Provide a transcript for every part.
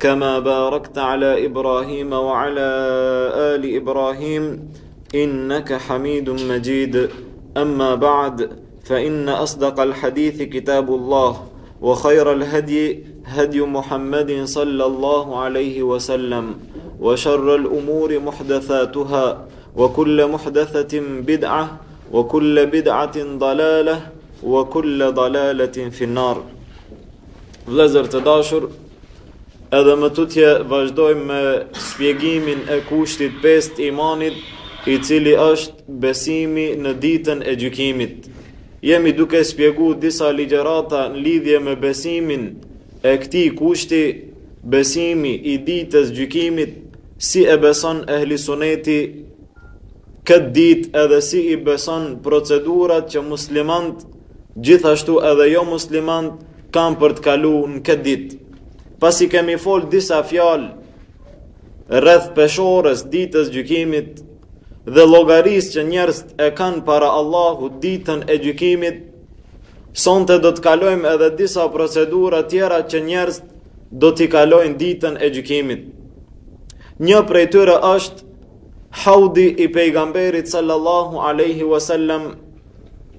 كما باركت على ابراهيم وعلى ال ابراهيم انك حميد مجيد اما بعد فان اصدق الحديث كتاب الله وخير الهدي هدي محمد صلى الله عليه وسلم وشر الأمور محدثاتها وكل محدثة بدعة وكل بدعة ضلالة وكل ضلالة في النار Vlezër të dashur, Edhe më tutje vazhdojmë me spjegimin e kushtit 5 të imanit, i cili është besimi në ditën e gjykimit. Jemi duke spjegu disa ligjerata në lidhje me besimin e këtij kushti, besimi i ditës gjykimit, si e beson ehli suneti këtë ditë edhe si i beson procedurat që muslimanët, gjithashtu edhe jo muslimanët, Kanë për të kalu në këtë ditë. Pasi kemi fol disa fjalë rreth peshores, ditës gjykimit dhe llogarisë që njerëzit e kanë para Allahut ditën e gjykimit, sonte do të kalojmë edhe disa procedura tjera që njerëzit do t'i kalojnë ditën e gjykimit. Një prej tyre është haudi i pejgamberit sallallahu alaihi wasallam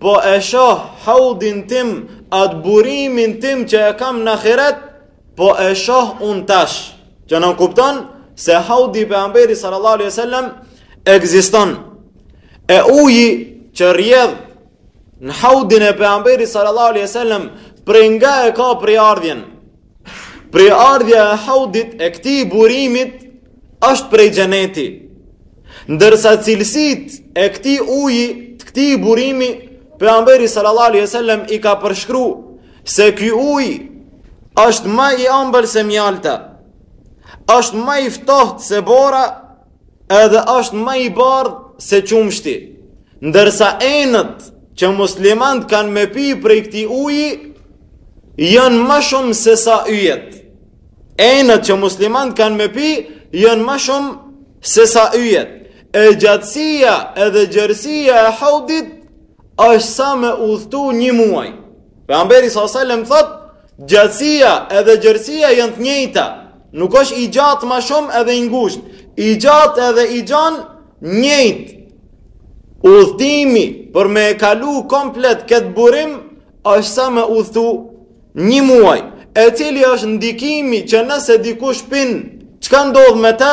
Po e shoh haudin tim atë burimin tim që e kam n'ahiret po e shoh unë tash që nënkupton se haudi i pejgamberit sallallahu alejhi wasallam ekziston e uji që rrjedh në haudin e pejgamberit sallallahu alejhi wasallam prej nga e ka prejardhjen Prejardhja e haudit e këtij burimit është prej xheneti, ndërsa cilësitë e këtij uji të këtij burimi pejgamberi sallallahu alejhi wasallam i ka përshkru se ky ujë është ma i ambël se mjalta, është ma i ftohtë se bora edhe është ma i bardhë se qumshti, ndërsa enët që muslimanët kanë me pi prej këtij uji, janë ma shumë sesa yjet. Enët që muslimanët kanë me pi, janë ma shumë sesa yjet. E gjatësia edhe gjerësia e haudit, është sa me udhëtu një muaj. Pejgamberi sallallahu alajhi wasallam thotë, gjatësia edhe gjerësia janë të njëjta. Nuk është i gjatë ma shumë edhe i ngushtë. I gjatë edhe i gjan njëjtë. Udhëtimi për me e kalu komplet këtë burim është sa me udhëtu një muaj. E cili është ndikimi që nëse dikush pin, çka ndodh me të?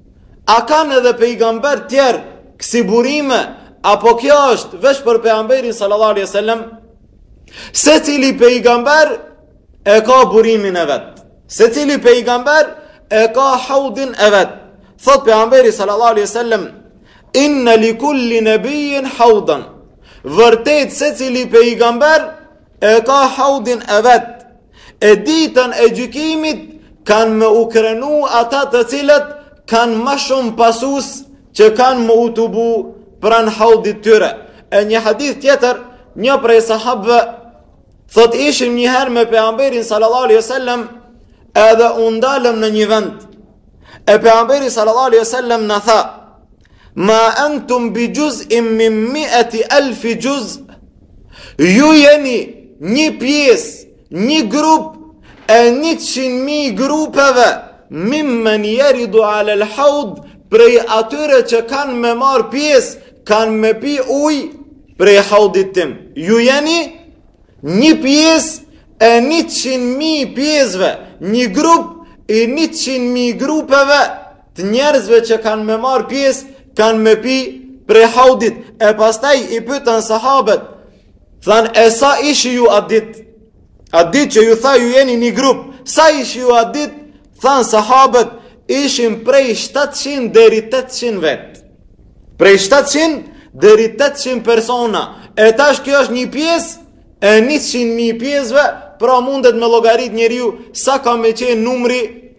A kanë edhe pejgamberë tjerë kësi burime apo kjo është veç për pejgamberin sallallahu alaihi wasallam? Secili pejgamber e ka burimin e vet. Secili pejgamber e ka haudin e vet. Thotë pejgamberi sallallahu alaihi wasallam Inna li kulli nabiyyin haudan. Vërtet secili pejgamber E ka haudin e vet. E ditën e gjykimit kanë me u krenu ata të cilët kanë ma shumë pasues që kanë me u tubu pranë haudit të tyre. E një hadith tjetër, një prej sahabëve thotë ishim një herë me pejgamberin sallallahu alaihi wasallam edhe u ndalëm në një vend. E pejgamberi sallallahu alaihi wasallam na tha: Ma entum bi gjuz in min mieti elfi gjuz Ju jeni një pjes, një grup e njëqind mijë grupeve Mimmen jeridu alel haud prej atyre që kanë me marrë pjesë kanë me pi ujë prej haudit tim Ju jeni një pjesë e njëqind mijë pjesëve Një grup i njëqind mijë grupeve të njerëzve që kanë me marrë pjesë, kanë me pi prej haudit, e pastaj i pytën sahabet, thanë, e sa ishi ju atë ditë, atë ditë që ju tha ju jeni një grup, sa ishi ju atë ditë, thanë sahabet, ishim prej 700 deri 800 vetë, prej 700 deri 800 persona, e tash kjo është një pjesë, e 100.000 pjesëve, pra mundet me llogarit njeriu, sa ka me qenë numri,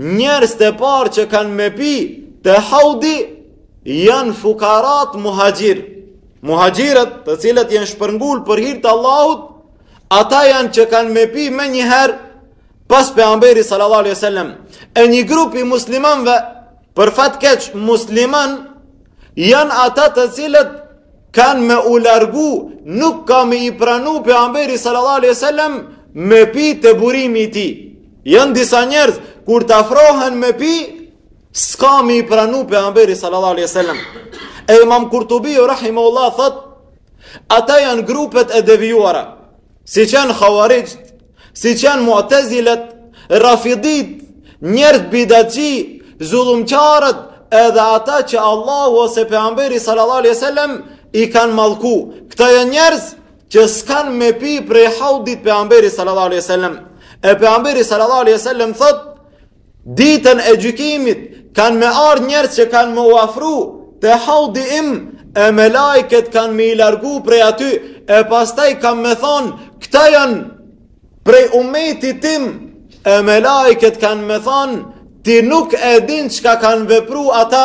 Njerëzit e parë që kanë me pi te haudi janë fukaratë muhaxhirë. Muhaxhirët të cilët janë shpërngul për hir të Allahut, ata janë që kanë me pi menjëherë pas pejgamberit sallallahu alaihi sallam. E një grup i muslimanëve, për fat keq muslimanë, janë ata të cilët kanë me u largu, nuk ka me i pranu pejgamberi sallallahu alaihi sallam me pi te burimi i tij. Janë disa njerëz kur të afrohen me pi, s'ka me i pranu pejgamberi sallallahu alaihi sallam. E imam Kurtubiu, rahimehullah, thotë, ata janë grupet e devijuara, siç janë havarixhët, siç janë muatezilët, rafiditë, njerëz bidatçi, zullumqarët, edhe ata që Allahu ose pejgamberi sallallahu alaihi sallam i kanë mallku. Këta janë njerëz që s'kanë me pi prej haudit pejgamberit sallallahu alaihi wasallam. E pejgamberi sallallahu alaihi wasallam thotë ditën e gjykimit kanë me ardhë njerëz që kanë më uafru te haudi im e melaiket kanë me i largu prej aty e pastaj kam me thanë këta janë prej umetit tim e melaiket kanë me thanë ti nuk e din çka kanë vepru ata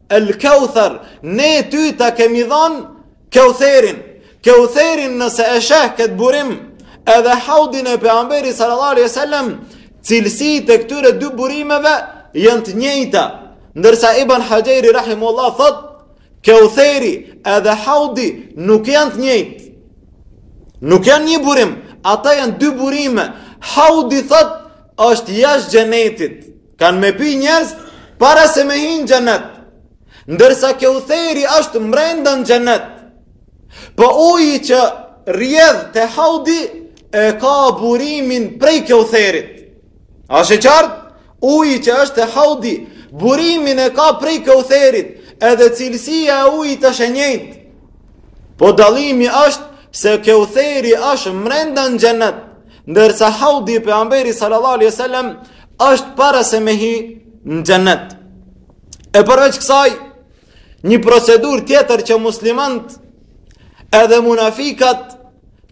El Kauthar, ne ty ta kemi dhënë Kautherin. Kautherin nëse e sheh këtë burim, edhe haudin e pejgamberit sallallahu alaihi wasallam, cilësitë e këtyre dy burimeve janë të njëjta. Ndërsa Ibn Haxheri rahimehullah thotë, Kautheri edhe haudi nuk janë të njëjtë. Nuk janë një burim, ata janë dy burime. Haudi thot është jashtë xhenetit. Kanë me pi njerëz para se me hi n'xhenet. Ndërsa Keutheri është mrenda në xhenet. Po uji që rrjedh te haudi e ka burimin prej Keutherit. Asht e qartë? Uji që është te haudi, burimin e ka prej Keutherit, edhe cilësia e ujit asht e njejtë. Po dallimi është se Keutheri është mrenda në xhenet. Ndërsa haudi i pejgamberit sallallahu alaihi wasallam është para se me hi në xhennet. E përveç kësaj, një procedurë tjetër që muslimantët edhe munafikat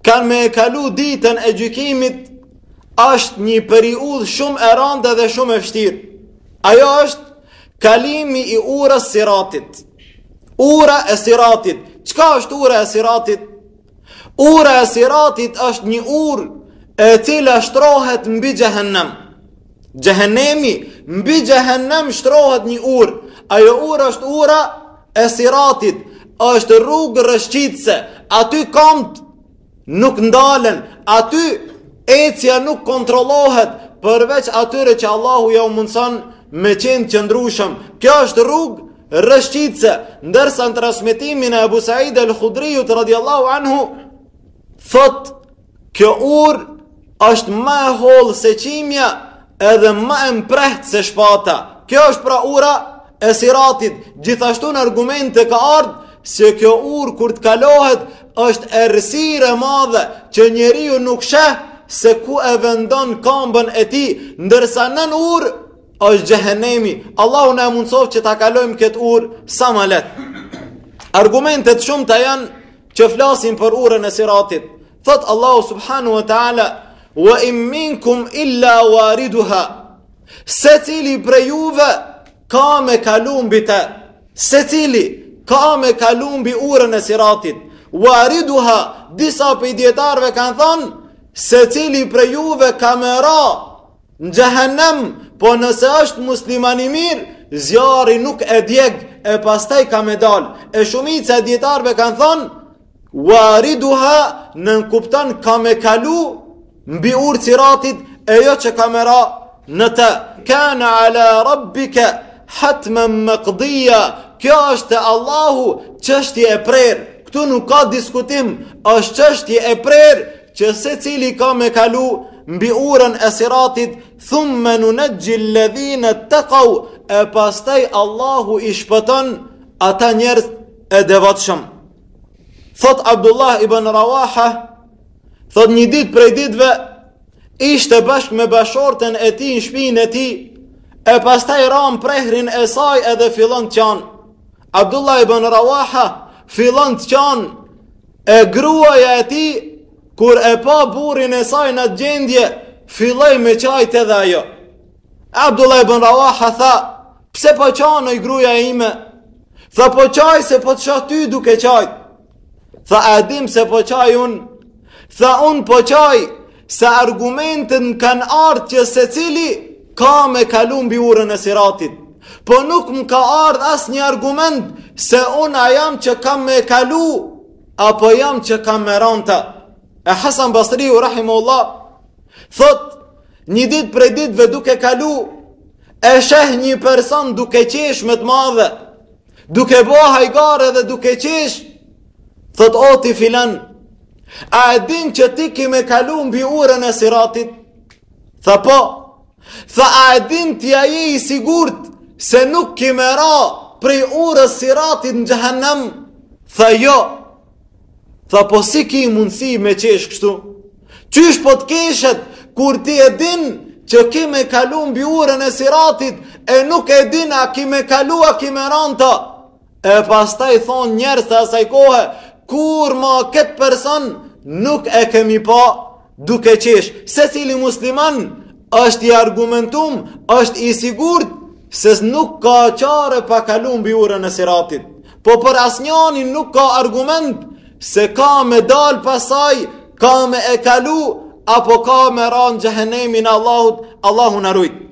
kanë me e kalu ditën e gjykimit është një periudhë shumë e randë dhe shumë e fshtirë. Ajo është kalimi i urës siratit. Ura e siratit. Çka është ura e siratit? Ura e siratit është një urë e cila shtrohet mbi xhehennem. Xhehennemi, mbi xhehennem shtrohet një urë. Ajo urë është ura e siratit, është rrugë rrëshqitëse. Aty kambët nuk ndalen, aty ecja nuk kontrollohet përveç atyre që Allahu jau mundëson me qenë të qëndrueshëm. Kjo është rrugë rrëshqitëse, ndërsa në transmetimin e Ebu Said el Khudrijut radiallahu anhu, thotë, kjo urë është ma e hollë se qimja edhe ma e mprehtë se shpata. Kjo është pra ura e siratit, gjithashtu në argumente ka ardhë se kjo urë kur të kalohet, është errësirë e madhe që njeriu nuk sheh se ku e vendon kambën e tij, ndërsa nën urë është xhehenemi. Allahu na e mundësoftë që ta kalojmë këtë urë sa më lehtë. Argumentet e shumta janë që flasin për urën e siratit. Thotë Allahu subhanahu wa taala: "Wa in minkum illa wariduha." Secili prej juve Ka me kalu mbi të, secili ka me kalu mbi urën e siratit, wariduha, disa prej dijetarëve kanë thonë, secili prej juve ka me ra, në xhehenem, po nëse është musliman i mirë, zjarri nuk e djeg, e pastaj ka me dalë, e shumica e dijetarëve kanë thonë, Wariduha nënkupton ka me kalu mbi urë të siratit e jo që ka me ra në të. Kana ala rabbike hatmen makdija, kjo është te Allahu çështje e prerë. Këtu nuk ka diskutim, është çështje e prerë që secili ka me kalu mbi urën e siratit, thumme nunexhil-ledhinet-tekau, e pastaj Allahu i shpëton ata njerëz të devotshëm. Thot Abdullah ibn Rawaha, thot një ditë prej ditëve ishte bashkë me bashkëshorten e tij në shpinë e tij, e pastaj ra n'prehrin e saj edhe fillon të qan. Abdullah ibn Rawaha fillon të qan e gruaja e tij kur e pa burrin e saj n'atë gjendje, filloi me qajt edhe ajo. Abdullah ibn Rawaha tha, pse po qan oj gruja ime? Tha po qaj se po të shoh ty duke qajt. Tha a e din pse po qaj unë? Tha unë po qaj se argumentet m'kanë ardhë që secili ka me kalu mbi urën e siratit. Po nuk më ka ardhë asnjë argument se unë a jam që kam me kalu apo jam që kam me ra n'ta. E Hasan Basriu rahimehullah thot Një ditë prej ditëve duke kalu, e sheh një person duke qesh me të madhe, duke bo hajgare dhe duke qesh, thot o ti filan, a e din që ti ki me kalu mbi urën e siratit? Tha po, tha a e din ti a je i sigurt se nuk ki me ra prej urës siratit në xhehenem? Tha jo, Tha po si ki mundësi me qesh kështu? Qysh po të keshet kur ti e din që ki me kalu mbi urën e siratit e nuk e din a ki me kalu a ki me ra n'ta. E pastaj thonë njerëz të asaj kohe, kurrë ma këtë person nuk e kemi pa Duke qesh, secili musliman është i argumentum, është i sigurt, se nuk ka çare pa kalu mbi urën e siratit. Po për asnjani nuk ka argument, se ka me dal pas saj, ka me e kalu, apo ka me ra n'xhehenemin e Allahut, Allahu na rujt.